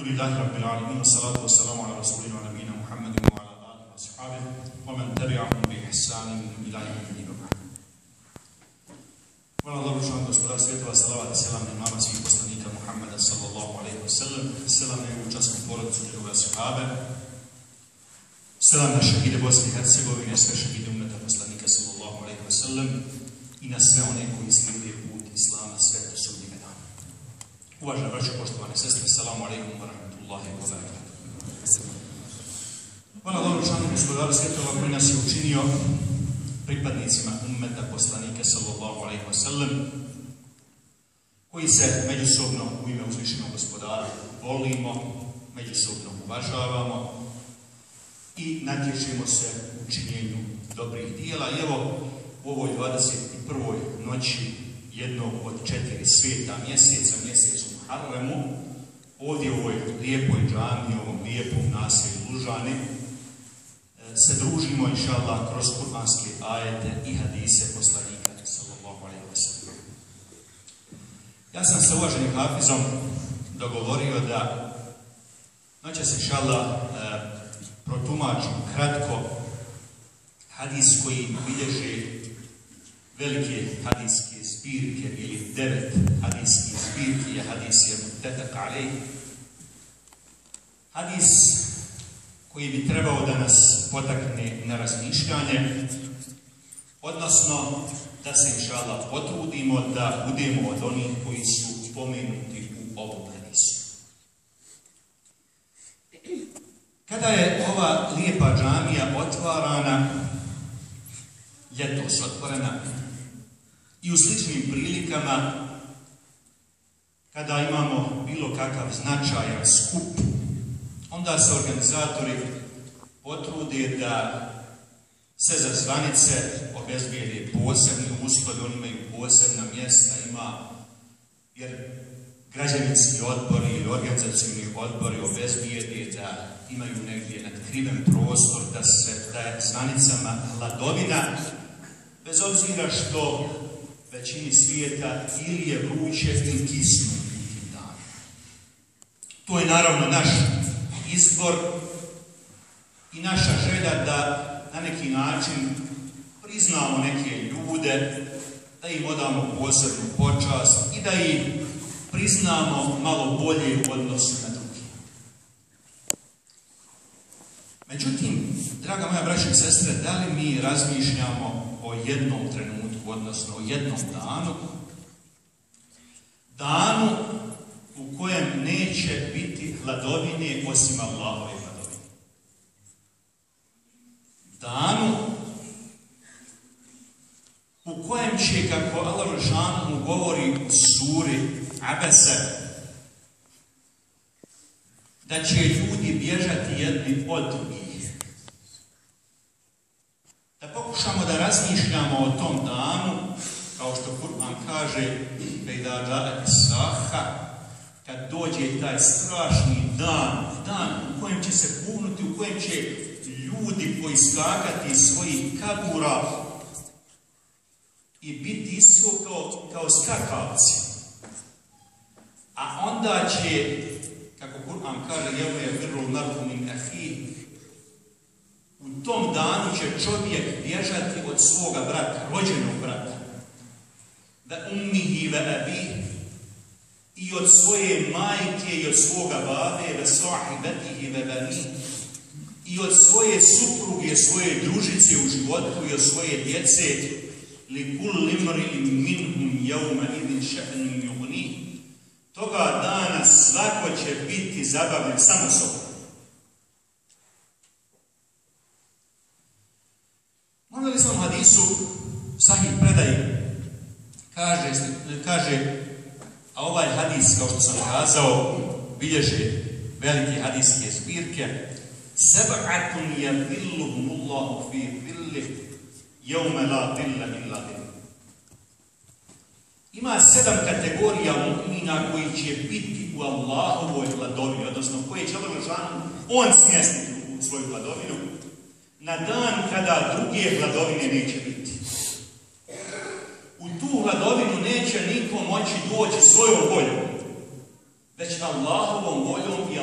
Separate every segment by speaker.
Speaker 1: لله رب العالمين والصلاة والسلام على رسولنا ونبينا محمد وعلى آله وأصحابه ومن تبعهم بإحسان إلى يوم الدين وبعد. الله رب العالمين وصلى الله وسلم على سلام الإمام سيدنا محمد صلى الله عليه وسلم سلام يوم جسم بورد سيدنا وأصحابه سلام الشهيد بوسن هرسيبو ونسك الشهيد أمة صلى الله عليه وسلم إن سمعوني كويس من يقول Uvažena braćo, poštovane sestre, salamu alaikum wa rahmatullahi wa barakatuh. Hvala dobro članu gospodara svjetova koji nas je učinio pripadnicima ummeta poslanike sallallahu alaihi wa sallam koji se međusobno u ime uzvišenog gospodara volimo, međusobno uvažavamo i natječemo se u činjenju dobrih dijela. I evo u ovoj 21. noći jednog od četiri svijeta mjeseca, mjesecu Harlemu, ovdje u ovoj lijepoj džami, ovom lijepom naselju Lužani, se družimo, inša Allah, kroz kurbanske ajete i hadise poslanika, sallallahu alaihi. Ja sam sa uvaženim hafizom dogovorio da noća se, inša Allah, protumačim kratko hadis koji bilježe velike hadiske zbirke ili devet hadiske zbirke je hadis je tetak alej. Hadis koji bi trebao da nas potakne na razmišljanje, odnosno da se inša Allah potrudimo da budemo od onih koji su pomenuti u ovom hadisu. Kada je ova lijepa džamija otvarana, ljetos otvorena, i u sličnim prilikama, kada imamo bilo kakav značajan skup, onda se organizatori potrude da se za zvanice obezbijede posebni uslovi, oni imaju posebna mjesta, ima, jer građevinski odbori ili organizacijni odbori obezbijede da imaju negdje nadkriven prostor, da se da je zvanicama hladovina, bez obzira što većini svijeta ili je vruće ili kisno tim danima. To je naravno naš izbor i naša želja da na neki način priznamo neke ljude, da im odamo posebnu počast i da ih priznamo malo bolje u odnosu na drugi. Međutim, draga moja braća i sestre, da li mi razmišljamo o jednom trenutku, odnosno o jednom danu, danu u kojem neće biti hladovine osim Allahove hladovine. Danu u kojem će, kako Allah mu govori u suri Abese, da će ljudi bježati jedni od drugih. Da pokušamo da razmišljamo o tom danu, kao što Kur'an kaže, Saha, kad dođe taj strašni dan, dan u kojem će se punuti, u kojem će ljudi poiskakati iz svojih kabura i biti isto kao, kao skakavci. A onda će, kako Kur'an kaže, jel je vrlo narku min ahi, tom danu će čovjek bježati od svoga brata, rođenog brata. Da ummihi ve abihi, i od svoje majke i od svoga babe ve sahibatihi ve bani i od svoje supruge, svoje družice u životu i od svoje djece li kul limri minhum jevma idin juhni toga dana svako će biti zabavljen samo sobom. Možda li sam hadisu sahih predaj kaže, kaže a ovaj hadis, kao što sam kazao, bilježe velike hadiske zbirke. Seba'atun yadilluhum Allahu fi dhilli yawma la dhilla illa. Ima sedam kategorija mu'mina koji će biti u Allahovoj hladovini, odnosno koje će Allah on smjestiti u svoju hladovinu, na dan kada druge hladovine neće biti tu hladovinu neće niko moći doći svojom voljom, već Allahovom voljom i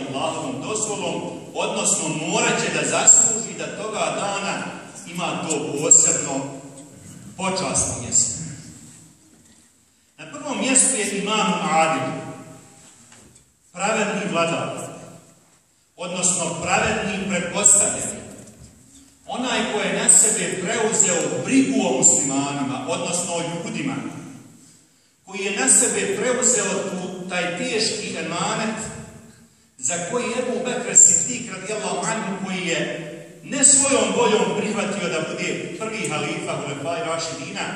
Speaker 1: dozvolom, odnosno morat će da zasluži da toga dana ima to posebno počasno mjesto. Na prvom mjestu je imam Adil, pravedni vladar, odnosno pravedni pretpostavljeni. Onaj ko je na sebe preuzeo brigu o muslimanima, odnosno o ljudima, koji je na sebe preuzeo tu, taj teški emanet za koji Ebu Bekr Siddiq radijallahu anhu koji je ne svojom voljom prihvatio da bude prvi halifa Hulefaj Rašidina,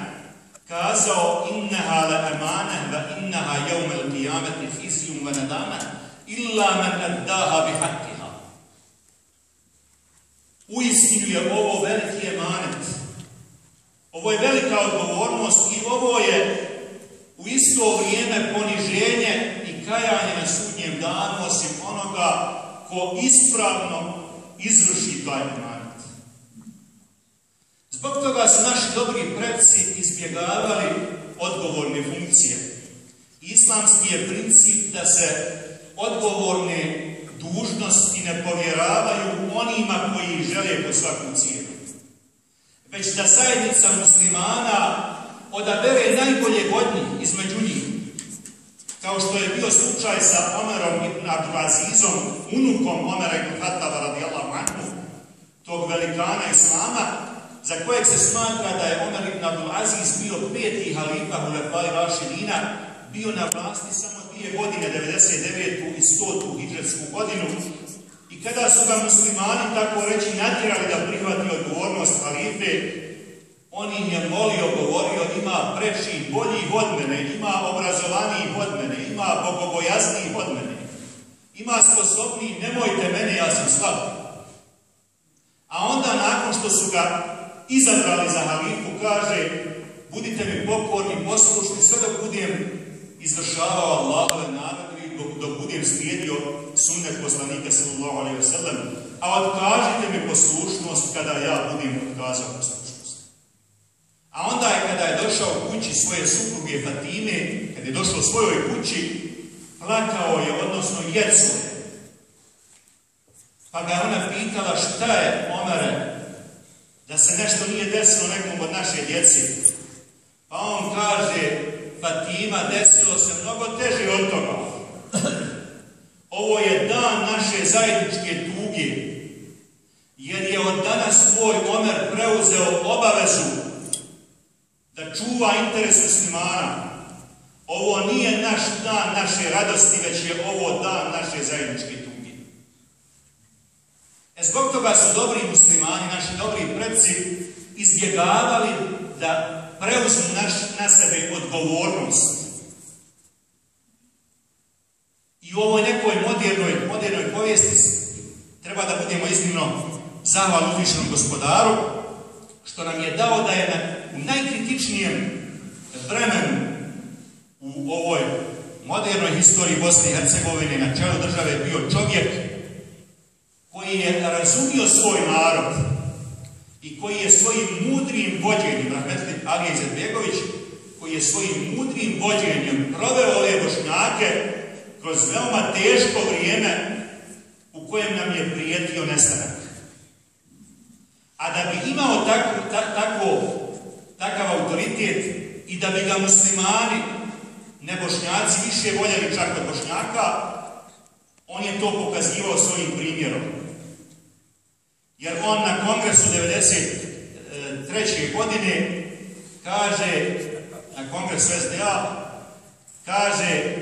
Speaker 1: kazao innaha la amana va innaha jevme al qiyamati hizjum va nadama illa man addaha bi. Uistinu je ovo veliki emanet. Ovo je velika odgovornost i ovo je u isto vrijeme poniženje i kajanje na sudnjem danu, osim onoga ko ispravno izvrši taj emanet. Zbog toga su naši dobri predsi izbjegavali odgovorne funkcije. Islamski je princip da se odgovorne dužnosti ne povjeravaju onima koji žele po svaku cijenu. Već da zajednica muslimana odabere najbolje godnji između njih. Kao što je bio slučaj sa Omerom ibn Abdulazizom, unukom Omera ibn Khattaba radijallahu anhu, tog velikana Islama, za kojeg se smatra da je Omer ibn Abdulaziz bio peti halifa Hulefaj Rašidina, bio na vlasti samo dvije godine, 99. i 100. hijđarsku godinu, i kada su ga muslimani, tako reći, natjerali da prihvati odgovornost halife, on ih je molio, govorio, ima preći, boljih od mene, ima obrazovanijih od mene, ima bogobojasnijih od mene, ima sposobniji, nemojte mene, ja sam slab. A onda nakon što su ga izabrali za halifu, kaže, budite mi pokorni, poslušni, sve dok budem izvršavao Allahove naredbe, dok, dok budem slijedio sunnet poslanika sallallahu alaihi wa sallam, a odkažite mi poslušnost kada ja budem odkazao poslušnost. A onda je kada je došao kući svoje supruge Fatime, kada je došao svojoj kući, plakao je, odnosno jeco Pa ga ona pitala šta je, Omare, da se nešto nije desilo nekom od naše djeci. Pa on kaže, Fatima, desilo se mnogo teže od toga. Ovo je dan naše zajedničke tuge, jer je od danas svoj Omer preuzeo obavezu da čuva interes muslimana. Ovo nije naš dan naše radosti, već je ovo dan naše zajedničke tuge. E zbog toga su dobri muslimani, naši dobri predci, izbjegavali da preuzmu naš, na sebe odgovornost. I u ovoj nekoj modernoj, modernoj povijesti treba da budemo iznimno zahval uzvišenom gospodaru, što nam je dao da je na u najkritičnijem vremenu u ovoj modernoj historiji Bosne i Hercegovine na čelu države bio čovjek koji je razumio svoj narod i koji je svojim mudrim vođenjem, rahmetli Alija Izetbegović, koji je svojim mudrim vođenjem proveo ove bošnjake kroz veoma teško vrijeme u kojem nam je prijetio nestanak. A da bi imao tako, ta, tako takav autoritet i da bi ga muslimani, ne bošnjaci, više voljeli čak od bošnjaka, on je to pokazivao svojim primjerom. Jer on na kongresu 1993. godine kaže, na kongresu SDA, kaže,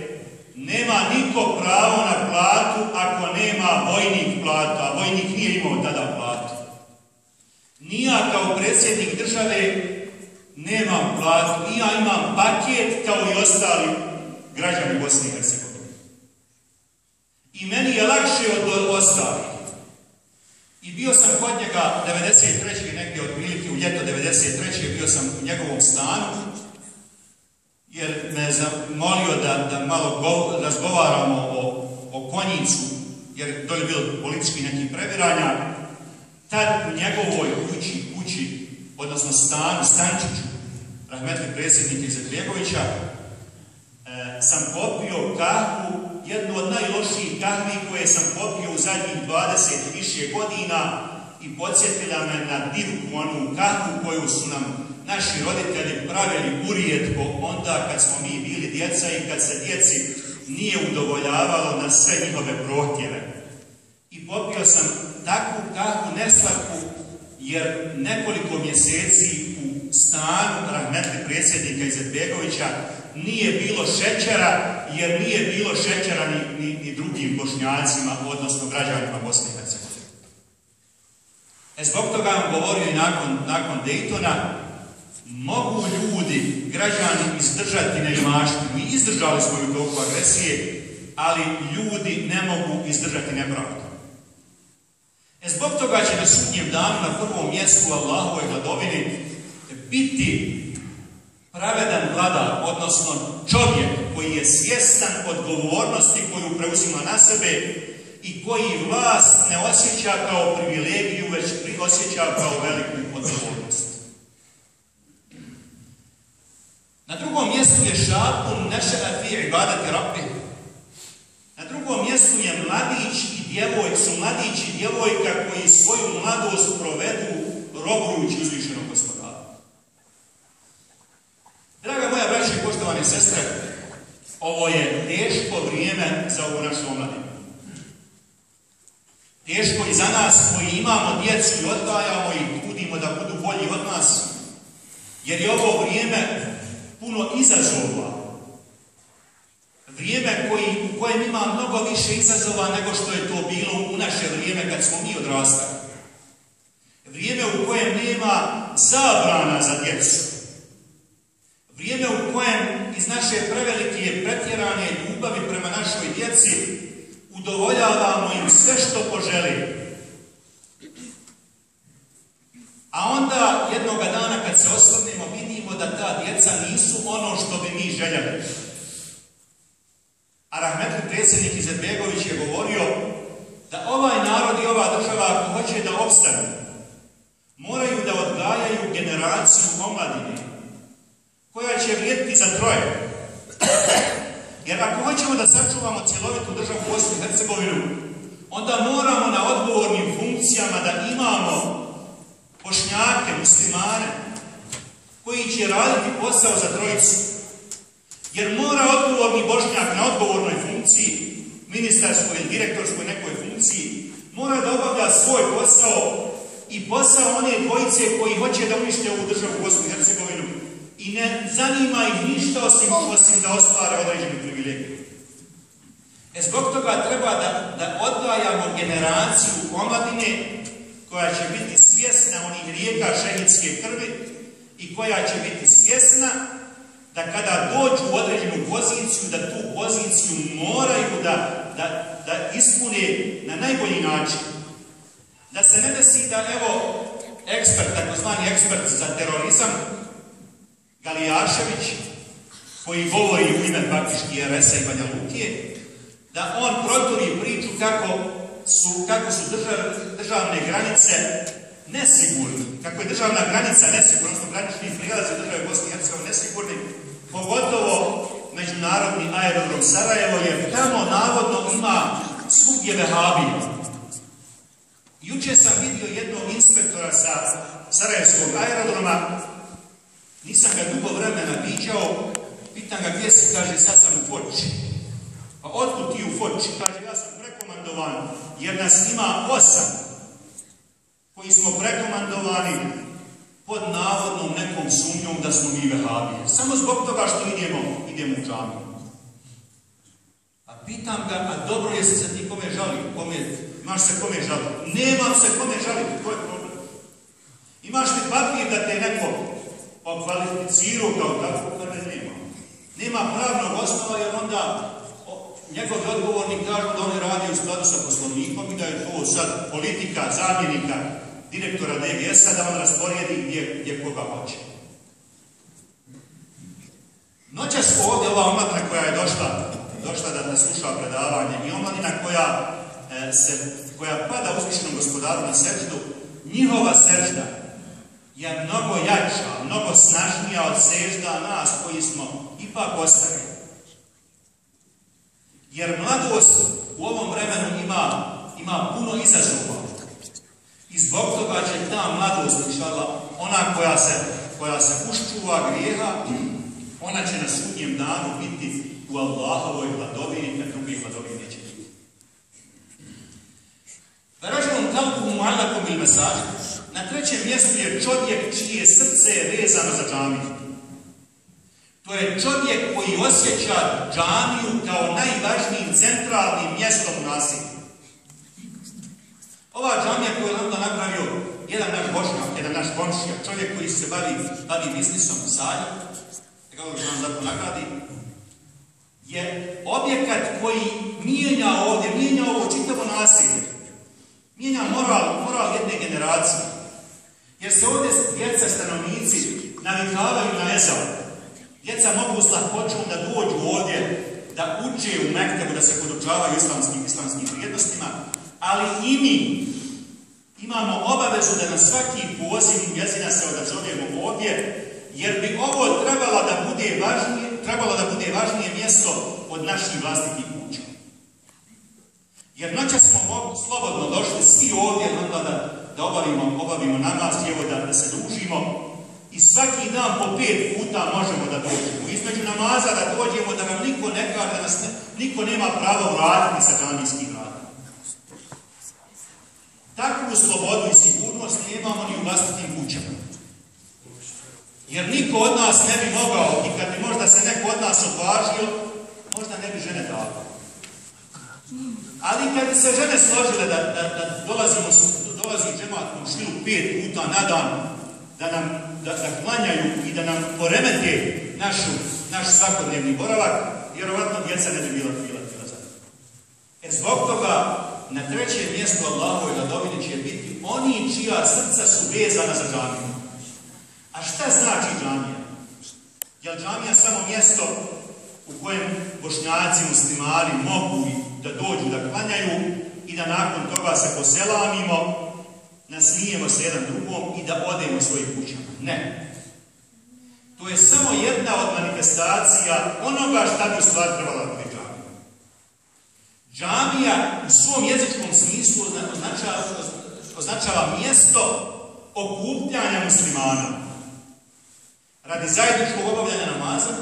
Speaker 1: nema niko pravo na platu ako nema vojnik platu, a vojnik nije imao tada platu. Nija kao predsjednik države nemam platu ja imam paket kao i ostali građani Bosne i Hercegovine. I meni je lakše od ostalih. I bio sam kod njega 93. negdje otprilike u ljeto 93. bio sam u njegovom stanu jer me zamolio da, da malo go, razgovaramo o, o konjicu jer to je bilo politički nekih previranja. Tad u njegovoj kući, kući, odnosno stanu, stančiću, rahmetli predsjednika Izetbegovića, e, sam popio kahu, jednu od najlošijih kahvi koje sam popio u zadnjih 20 i više godina i podsjetila me na divku, onu kahvu koju su nam naši roditelji pravili urijetko onda kad smo mi bili djeca i kad se djeci nije udovoljavalo na sve njihove prohtjeve. I popio sam takvu kahvu neslatku jer nekoliko mjeseci u stanu rahmetli predsjednika Izetbegovića nije bilo šećera, jer nije bilo šećera ni, ni, ni drugim bošnjacima, odnosno građanima Bosne i Hercegovine. E zbog toga vam govorio i nakon, nakon Daytona, mogu ljudi, građani, izdržati neimaštinu. Mi izdržali smo u toku agresije, ali ljudi ne mogu izdržati nepravdu. E zbog toga će na sudnjem danu na prvom mjestu Allahove hladovini biti pravedan vladar, odnosno čovjek koji je svjestan odgovornosti koju preuzima na sebe i koji vlast ne osjeća kao privilegiju, već osjeća kao veliku odgovornost. Na drugom mjestu je šapun neše'a fi ibadati rabbi. Na drugom mjestu je mladić i djevoj, su mladić i djevojka koji svoju mladost provedu robujući uzvišenog gospodara. Draga moja braća i sestre, ovo je teško vrijeme za ovu našu omladinu. Teško i za nas koji imamo djecu i odgajamo i trudimo da budu bolji od nas, jer je ovo vrijeme puno izazova. Vrijeme koji, u kojem ima mnogo više izazova nego što je to bilo u naše vrijeme kad smo mi odrastali. Vrijeme u kojem nema zabrana za djecu. Vrijeme u kojem iz naše prevelike pretjerane ljubavi prema našoj djeci udovoljavamo im sve što poželi. A onda jednoga dana kad se osvrnemo vidimo da ta djeca nisu ono što bi mi željeli. A Rahmetli predsjednik Izetbegović je govorio da ovaj narod i ova država ako hoće da opstanu, moraju da odgajaju generaciju omladine koja će vrijediti za troje. Jer ako hoćemo da sačuvamo cjelovitu državu Bosnu i Hercegovinu, onda moramo na odgovornim funkcijama da imamo bošnjake, muslimane, koji će raditi posao za trojicu. Jer mora odgovorni bošnjak na odgovornoj funkciji, ministarskoj ili direktorskoj nekoj funkciji, mora da obavlja svoj posao i posao one dvojice koji hoće da unište ovu državu Bosnu i Hercegovinu i ne zanima ih ništa osim, osim da ostvare određenu privilegiju. E zbog toga treba da, da odgajamo generaciju omladine koja će biti svjesna onih rijeka šehidske krvi i koja će biti svjesna da kada dođu u određenu poziciju, da tu poziciju moraju da, da, da ispune na najbolji način. Da se ne desi da, evo, ekspert, takozvani ekspert za terorizam, Galijašević, koji govori u ime praktički RS-a i Banja Lukije, da on proturi priču kako su, kako su držav, državne granice nesigurni, kako je državna granica nesigurna, odnosno granični prijelazi države Bosne i Hercegovine nesigurni, pogotovo međunarodni aerodrom Sarajevo, jer tamo navodno ima svugdje vehabije. Juče sam vidio jednog inspektora sa Sarajevskog aerodroma, nisam ga dugo vremena viđao, pitan ga gdje si, kaže, sad sam u Foči. Pa otkud ti u Foči? Kaže, ja sam prekomandovan, jer nas ima osam koji smo prekomandovani pod navodnom nekom sumnjom da smo mi vehabije. Samo zbog toga što idemo, idemo u džamiju. A pitam ga, a dobro je se ti kome žali, kome, imaš se kome žali. Nemam se kome žaliti, to je problem. Imaš li papir da te neko okvalificirao kao tako, kada nema. Nema pravnog osnova jer onda njegovi odgovorni kažu da oni radi u skladu sa poslovnikom i da je to sad politika zamjenika direktora DGS-a da on rasporedi gdje, gdje koga hoće. Noćas ovdje ova omladina koja je došla, došla da, sluša predavanje i omladina koja, e, se, koja pada uzvišenom gospodaru na seždu, njihova sežda je mnogo jača, mnogo snažnija od sežda nas koji smo ipak ostali. Jer mladost u ovom vremenu ima, ima puno izazova. I zbog toga će ta mladost, ona koja se, koja se uščuva grijeha, ona će na sudnjem danu biti u Allahovoj vladovini, kad drugih vladovini neće biti. Ražalom kalbu mu'alakom ili mesaži, na trećem mjestu je čovjek čije srce je vezano za džamiju. To je čovjek koji osjeća džamiju kao najvažnijim centralnim mjestom nasilja. Ova džamija koju je onda napravio jedan naš bošnjak, jedan naš komšija, čovjek koji se bavi, bavi biznisom u Salju, kako što nam zato nagradi, je objekat koji mijenja ovdje, mijenja ovo čitavo nasilje. Mijenja moral, moral jedne generacije. Jer se ovdje djeca stanovnici navikavaju na ezal. Djeca mogu s lahkoćom da dođu ovdje, da uče u Mektebu, da se podučavaju islamskim, islamskim vrijednostima, ali i mi imamo obavezu da na svaki poziv njezina se odazovemo ovdje, jer bi ovo trebalo da bude važnije, trebalo da bude važnije mjesto od naših vlastitih kuća. Jer noća smo slobodno došli svi ovdje onda da, da obavimo, obavimo namaz, evo da, da se družimo i svaki dan po pet puta možemo da dođemo. Između namaza da dođemo, da nam niko ne kaže, da nas niko nema pravo vratiti sa džanijskih vrata. Takvu slobodu i sigurnost nemamo ni u vlastitim kućama. Jer niko od nas ne bi mogao, i kad bi možda se neko od nas odvažio, možda ne bi žene dali. Ali kad se žene složile da, da, da dolazimo, dolazi džemat u pet puta na dan, da nam da, da klanjaju i da nam poremete našu, naš svakodnevni boravak, vjerovatno djeca ne bi bila bila, E zbog toga na trećem mjestu Allahove vladovine će biti oni čija srca su vezana za džamiju. A šta znači džamija? Je li džamija samo mjesto u kojem bošnjaci, muslimani mogu da dođu da klanjaju i da nakon toga se poselamimo, nasmijemo se jedan drugom i da odemo svojim kućama? Ne. To je samo jedna od manifestacija onoga šta bi u stvari trebala biti džamija. Džamija u svom jezičkom smislu označava, mjesto okupljanja muslimana radi zajedničkog obavljanja namaza,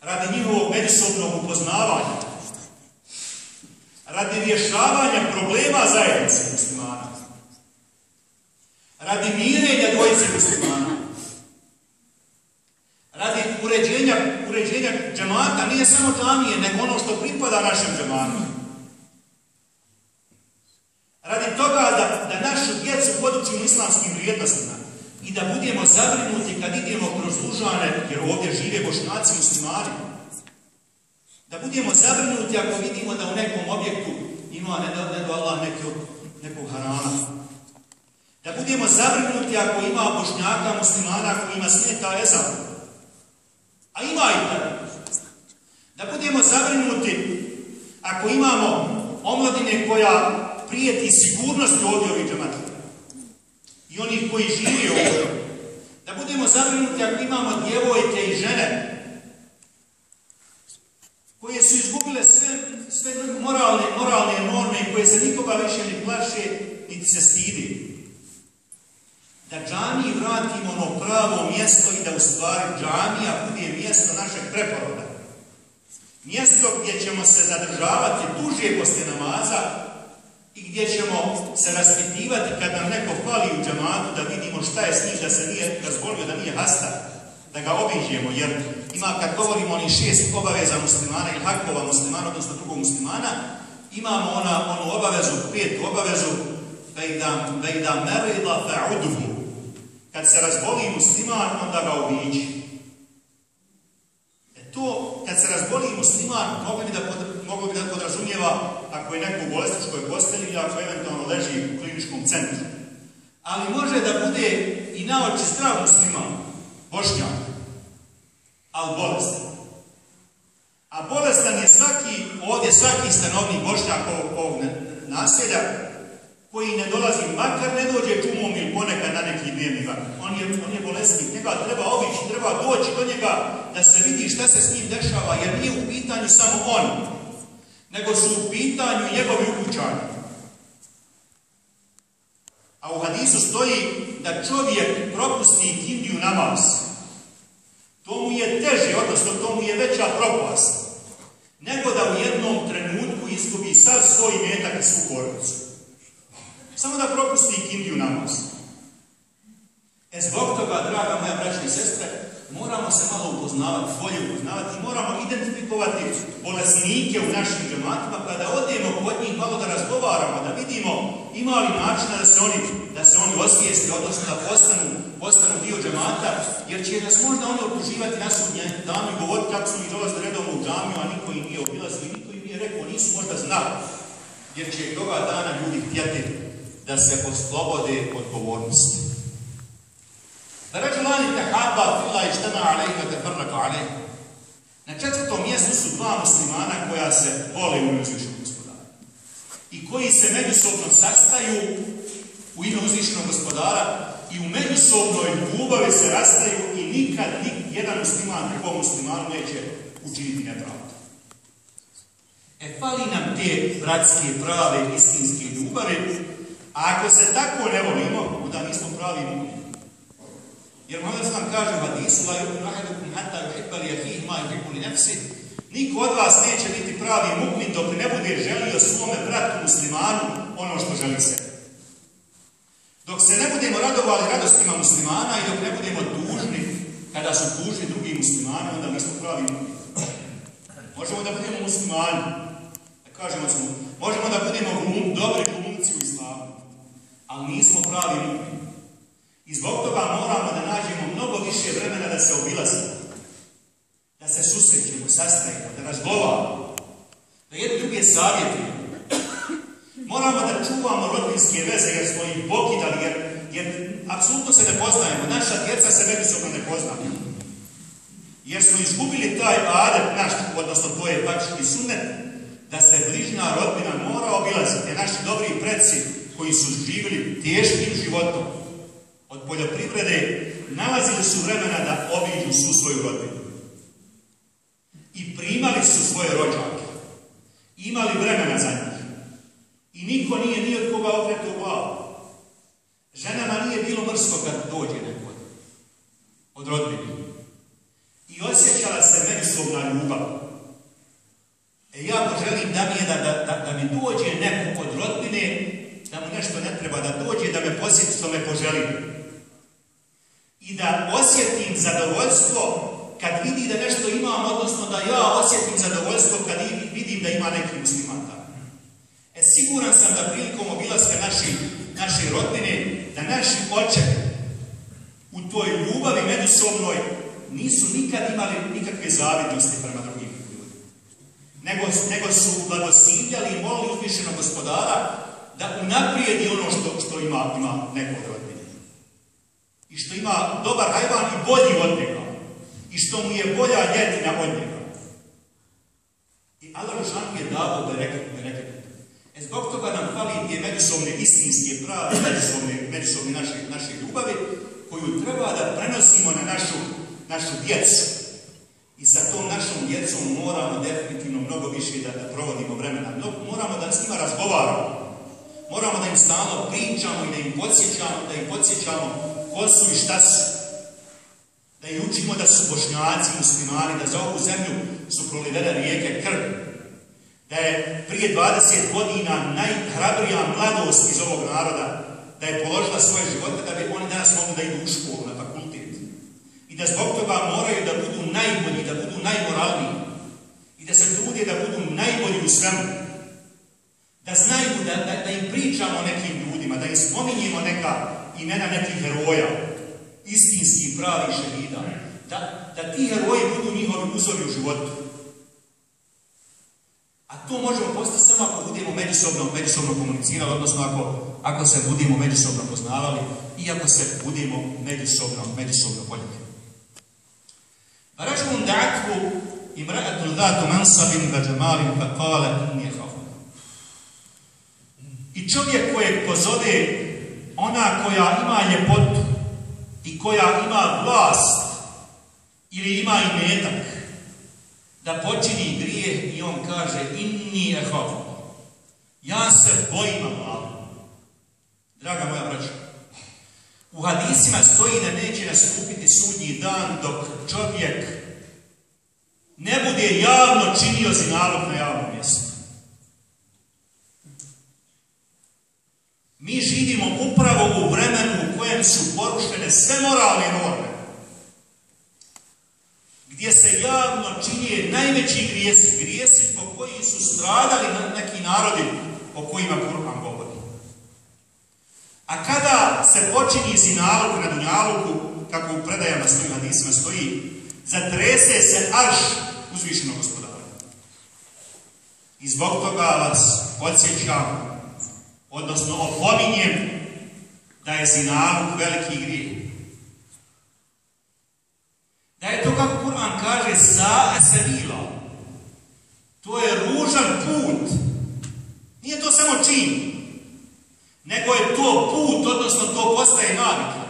Speaker 1: radi njihovog međusobnog upoznavanja, radi rješavanja problema zajednice muslimana, radi mirenja dvojice muslimana, radi uređenja, uređenja džemata, nije samo džamije, nego ono što pripada našem džematu. Radi toga da, da našu djecu podučimo islamskim vrijednostima, i da budemo zabrinuti kad idemo kroz Lužane, jer ovdje žive bošnjaci muslimani. Da budemo zabrinuti ako vidimo da u nekom objektu ima, ne da, ne Allah, nekog, nekog harama. Da budemo zabrinuti ako ima bošnjaka muslimana koji ima smeta ezan. A ima i. Da budemo zabrinuti ako imamo omladine koja prijeti sigurnosti ovdje ovih džemata i onih koji živi ovdje. Da budemo zabrinuti ako imamo djevojke i žene koje su izgubile sve, sve moralne, moralne norme koje se nikoga više ne plaše niti se stidi. Da džamiji vratimo ono pravo mjesto i da u stvari džamija bude mjesto našeg preporoda. Mjesto gdje ćemo se zadržavati duže poslije namaza i gdje ćemo se raspitivati kad nam neko hvali u džamatu da vidimo šta je s njim, da se nije razbolio, da nije hasta, da ga obiđemo, jer ima kad govorimo oni šest obaveza muslimana ili hakova muslimana, odnosno drugog muslimana, imamo ona, onu obavezu, pet obavezu, da ih da, da da merila. Kad se razboli musliman, onda ga obiđi. E to, kad se razboli musliman, mogli bi da, bi da podrazumijeva ako je neko u bolestičkoj postelji ili ako eventualno leži u kliničkom centru. Ali može da bude i na oči zdrav musliman, bošnjak, ali bolestan. A bolestan je svaki, ovdje svaki stanovnik bošnjak ovog, ovog naselja, koji ne dolazi, makar ne dođe čumom ili ponekad na neki dnevni On je, on je bolesnik, njega treba obići, treba doći do njega da se vidi šta se s njim dešava, jer nije u pitanju samo on nego su u pitanju njegovi ukućani. A u hadisu stoji da čovjek propusti kindiju namaz. To mu je teže, odnosno to mu je veća propast, nego da u jednom trenutku izgubi sav svoj metak i svu porodicu. Samo da propusti kindiju namaz. E zbog toga, draga moja braća i sestre, moramo se malo upoznavati, bolje upoznavati, moramo identifikovati bolesnike u našim džematima, kada odemo kod njih malo da razgovaramo, da vidimo ima li načina da se oni, da se oni osvijesti, odnosno da postanu, postanu dio džemata, jer će nas možda oni optuživati na sudnje danu i govoriti kako su mi dolazili redovno u džamiju, a niko im nije obilazio i niko im nije rekao, nisu možda znali. Jer će toga dana ljudi htjeti da se oslobode odgovornosti. Da rečulani tehaba fila i štena alejka te prnaka alejka. Na četvrtom mjestu su dva muslimana koja se vole u uzvišnjom gospodara i koji se međusobno sastaju u ime uzvišnjom gospodara i u međusobnoj ljubavi se rastaju i nikad nik, jedan musliman drugom muslimanu neće učiniti nepravda. E fali nam te bratske prave istinske ljubavi a ako se tako ne volimo, onda nismo pravi mu'mini. Jer Muhammed nam kaže u hadisu la yu'minu ahadukum hatta yuhibba li akhihi ma yuhibbu li. Niko od vas neće biti pravi mu'min dok ne bude želio svome bratu muslimanu ono što želi se. Dok se ne budemo radovali radostima muslimana i dok ne budemo dužni kada su dužni drugi muslimani, onda mi smo pravi mu'min. Možemo da budemo muslimani, da kažemo smo, možemo da budemo dobri glumci u islamu, ali nismo pravi mu'min. I zbog toga moramo da nađemo mnogo više vremena da se obilazimo, da se susrećemo, sastavimo, da razgovaramo, da jedni druge savjetimo. Moramo da čuvamo rodinske veze jer smo ih pokidali, jer, apsolutno se ne poznajemo. Naša djeca se međusobno ne poznaju. Jer smo izgubili taj adet naš, odnosno to je i sunet, da se bližna rodbina mora obilaziti. Naši dobri predsi koji su živjeli teškim životom, od poljoprivrede nalazili su vremena da obiđu su svoju rodinu. I primali su svoje rođake. Imali vremena za njih. I niko nije ni od koga okretao glavu. Ženama nije bilo mrsko kad dođe neko od rodbine. I osjećala se međusobna ljubav. E ja poželim da mi, da, da, da, mi dođe neko od rodbine, da mu nešto ne treba da dođe, da me posjeti što me poželim i da osjetim zadovoljstvo kad vidi da nešto imam, odnosno da ja osjetim zadovoljstvo kad vidim da ima neki musliman E, siguran sam da prilikom obilaska naši, naše rodbine, da naši očevi u toj ljubavi međusobnoj nisu nikad imali nikakve zavidnosti prema drugim ljudima. Nego, nego su blagoslivljali i molili uzvišenog gospodara da unaprijedi ono što, što ima, ima neko od i što ima dobar hajvan i bolji od njega. I što mu je bolja ljetina od njega. I Allah je dao da rekao. E zbog toga nam fali te međusobne istinske prave, međusobne, međusobne naše, naše ljubavi, koju treba da prenosimo na našu, našu djecu. I sa tom našom djecom moramo definitivno mnogo više da, da provodimo vremena. Moramo da s njima razgovaramo. Moramo da im stalno pričamo i da im podsjećamo, da im podsjećamo ko su i šta su. Da i učimo da su bošnjaci, muslimani, da za ovu zemlju su prolivene rijeke krvi. Da je prije 20 godina najhrabrija mladost iz ovog naroda, da je položila svoje živote da bi oni danas mogli da idu u školu, na fakultet. I da zbog toga moraju da budu najbolji, da budu najmoralniji. I da se trude da budu najbolji u svemu. im spominjimo neka imena nekih heroja, istinski pravi šehida, da, da ti heroji budu njihovi uzori u životu. A to možemo postati samo ako budemo međusobno, međusobno komunicirali, odnosno ako, ako se budemo međusobno poznavali i ako se budemo međusobno, međusobno voljeli. Baražkom datku imra'atu da'atu mansabin wa jamalin fa qala inni i čovjek kojeg pozove ona koja ima ljepotu i koja ima vlast ili ima imetak, da počini grije i on kaže inni ehafu. Ja se bojim Allah. Draga moja braća, u hadisima stoji da neće nastupiti sudnji dan dok čovjek ne bude javno činio zinalog na javnom mjestu. Mi živimo upravo u vremenu u kojem su porušene sve moralne norme. Gdje se javno činije najveći grijesi, grijesi po koji su stradali neki narodi o kojima Kur'an govori. A kada se počini zinalog na dunjaluku, kako u predajama stoji hadisma stoji, zatrese se arš uzvišenog gospodara. I zbog toga vas podsjećam odnosno opominjem da je zinaluk veliki grijeh. Da je to kako Kur'an kaže sa bilo. To je ružan put. Nije to samo čin. Nego je to put, odnosno to postaje navika.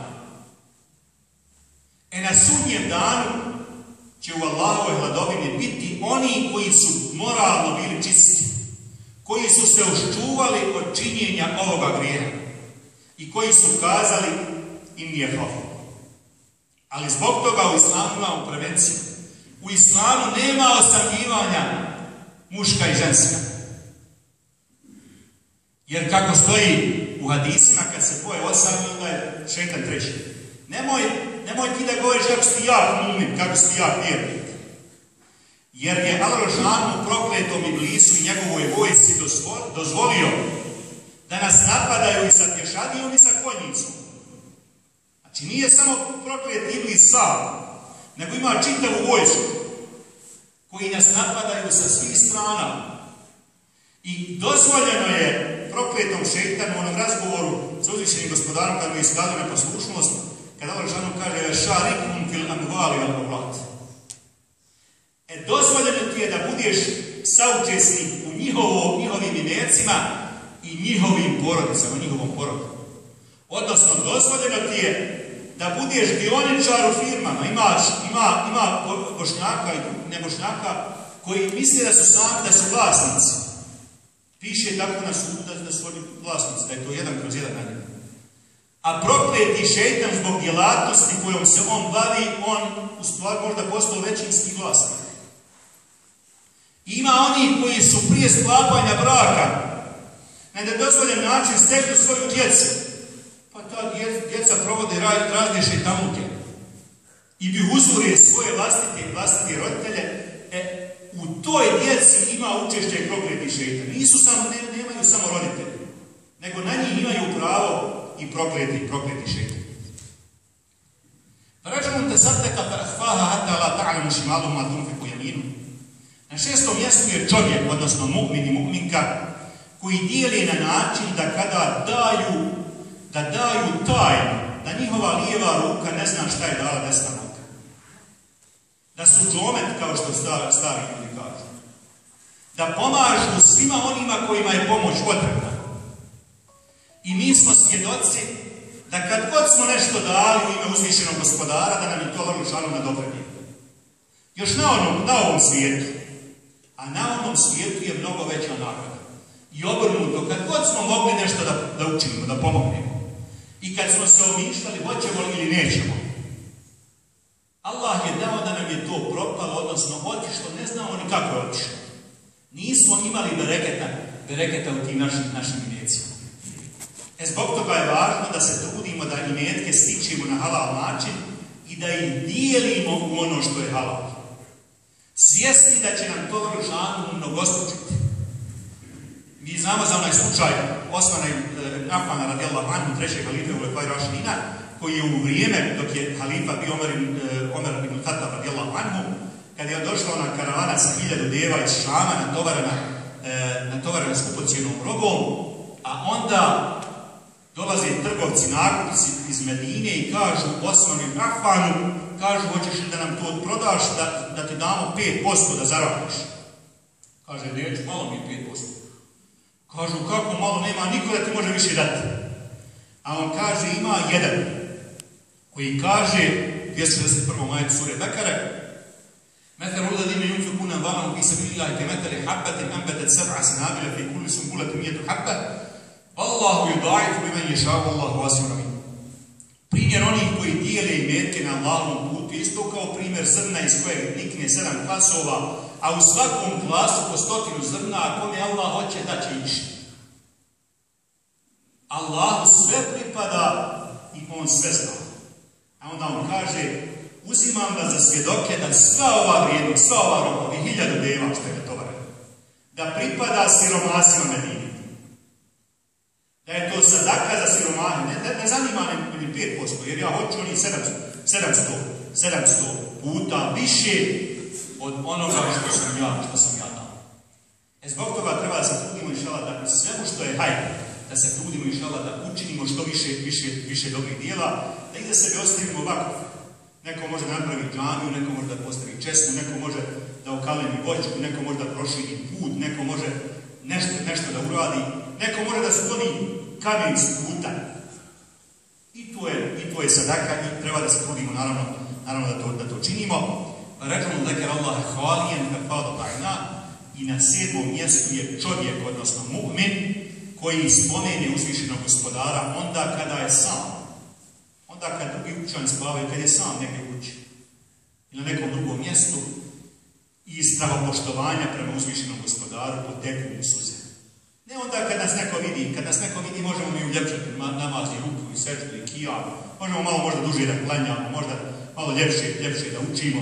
Speaker 1: E na sudnjem danu će u Allahovoj hladovini biti oni koji su moralno bili čisti koji su se uščuvali od činjenja ovoga grijeha i koji su kazali im je Ali zbog toga u islamu imamo prevenciju. U islamu nema osamljivanja muška i ženska. Jer kako stoji u hadisima, kad se poje osamlji, onda je šetan treći. Nemoj, nemoj ti da govoriš kako si jak mumin, kako si jak vjernik. Jer je Al-Rožanu prokletom i njegovoj vojsi dozvolio da nas napadaju i sa pješadijom i sa konjicom. Znači nije samo proklet Iblis sam, nego ima čitavu vojsku koji nas napadaju sa svih strana. I dozvoljeno je prokletom šeitanu u onom razgovoru sa uzvišenim gospodarom kad mu je neposlušnost, kada Allah kaže šarikum fil amvali al E, dozvoljeno ti je da budeš saučesnik u njihovim imercima i njihovim porodicama, njihovom porodom. Odnosno, dozvoljeno ti je da budeš dioničar u firmama. Imaš, ima, ima bošnjaka i nebošnjaka koji misle da su sami, da su vlasnici. Piše tako na sudu da, da su oni vlasnici, da je to jedan kroz jedan na A prokleti šeitan zbog djelatnosti kojom se on bavi, on u stvari možda postao većinski vlasnik. Ima oni koji su prije sklapanja braka na nedozvoljen način stekli svoju djecu. Pa ta djeca provode razne šeitamuke. I bi uzurije svoje vlastite i vlastite roditelje. E, u toj djeci ima učešće prokleti šeitan. Nisu samo, ne, nemaju samo roditelji. Nego na njih imaju pravo i prokleti, prokleti šeitan. Rađanom te sadneka hvaha hata la ta'lamu šimalu ma tunfiku. Na šestom mjestu je čovjek, odnosno mu'min i mu'minka, koji dijeli na način da kada daju, da daju tajnu, da njihova lijeva ruka ne zna šta je dala desna ruka. Da su džomet, kao što stari, ljudi kažu. Da pomažu svima onima kojima je pomoć potrebna. I mi smo svjedoci da kad god smo nešto dali u ime uzvišenog gospodara, da nam je to vrlo na Još na, onom, na ovom svijetu, a na onom svijetu je mnogo veća nagrada. I obrnuto, kad god smo mogli nešto da, da učinimo, da pomognemo, i kad smo se omišljali, hoćemo ili nećemo, Allah je dao da nam je to propalo, odnosno otišlo, ne znamo ni kako je otišlo. Nismo imali bereketa, bereketa u tim našim, našim imecima. E zbog toga je važno da se trudimo da imetke stičimo na halal način i da ih dijelimo u ono što je halal. Svjesni da će nam to žanu mnogostručiti. Znamo za onaj slučaj Osmana i e, Afana radijallahu anhu, trećeg halife u Lekvaj Rašidina, koji je u vrijeme dok je halifa bio Omer, e, Omer ibn Khattab radijallahu anhu, kad je došla ona karavana sa hiljadu deva iz Šama natovarena, e, natovarena skupocijenom robom, a onda dolaze trgovci, nakupci iz Medine i kažu Osmanu i Afanu, kažu, hoćeš li da nam to prodaš, da, da ti damo 5% da zaradiš? Kaže, neću, malo mi je 5%. Kažu, kako malo, nema niko da ti može više dati. A on kaže, ima jedan, koji kaže, 261. majetu sure Bekare, مثل الذين ينفقون أموالهم في سبيل الله كمثل حبة أنبتت سبع سنابل في كل سنبلة مئة حبة والله يضاعف لمن يشاء والله واسع عليم Primjer onih koji dijele imetke na Allahovom putu, isto kao primjer zrna iz kojeg nikne sedam klasova, a u svakom klasu po stotinu zrna, a kome Allah hoće da će ići. Allahu sve pripada i on sve zna. A onda on kaže, uzimam vas za svjedoke da sva ova vrijednost, sva ova roba, ovih hiljadu deva što je to da pripada siromasima Medine. Da je to sadaka za siromahe, ne, ne, ne zanima ni 5%, jer ja hoću oni 700, 700, 700 puta više od onoga što sam ja, što sam ja dao. E zbog toga treba da se trudimo inšala da svemu što je hajde, da se trudimo inšala da učinimo što više, više, više dobrih dijela, da iza sebe ostavimo ovako. Neko može napraviti džamiju, neko može da postavi česmu, neko može da ukalemi voćku, neko može da proširi put, neko može nešto, nešto da uradi, neko može da skloni kamen s puta. I to je, i to je sadaka i treba da se trudimo naravno, naravno da, to, da to činimo. Rekamo da je Allah hvalijen pada tajna i na sedmom mjestu je čovjek, odnosno mu'min, koji spomene uzvišenog gospodara onda kada je sam. Onda kad drugi učan spavaju, kad je sam negdje kući. Ili na nekom drugom mjestu, i iz poštovanja prema uzvišenom gospodaru poteknu u suze. Ne onda kad nas neko vidi, kad nas neko vidi možemo mi uljepšati namazi, ruku i sečtu i kija, možemo malo možda duže da klanjamo, možda malo ljepše, ljepše da učimo,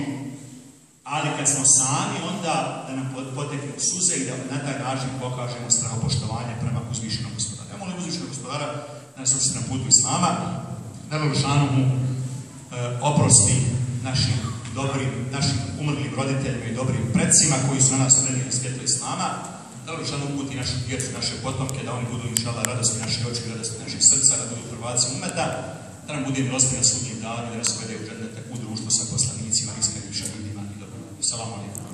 Speaker 1: ali kad smo sami, onda da nam poteknu suze i da na taj način pokažemo poštovanja prema uzvišenom gospodaru. Ja molim uzvišenog gospodara da nas na putu Islama, da mu e, oprosti našim dobrim, našim umrlim roditeljima i dobrim predsima koji su na nas prenijeli svjetlo Islama, da li žanu uputi našu djecu, naše potomke, da oni budu inšala radosti naše oči, radosti naših srca, da budu prvaci umeta, da nam bude milosti na sudnjem danu i da nas u, Salamu alaikum.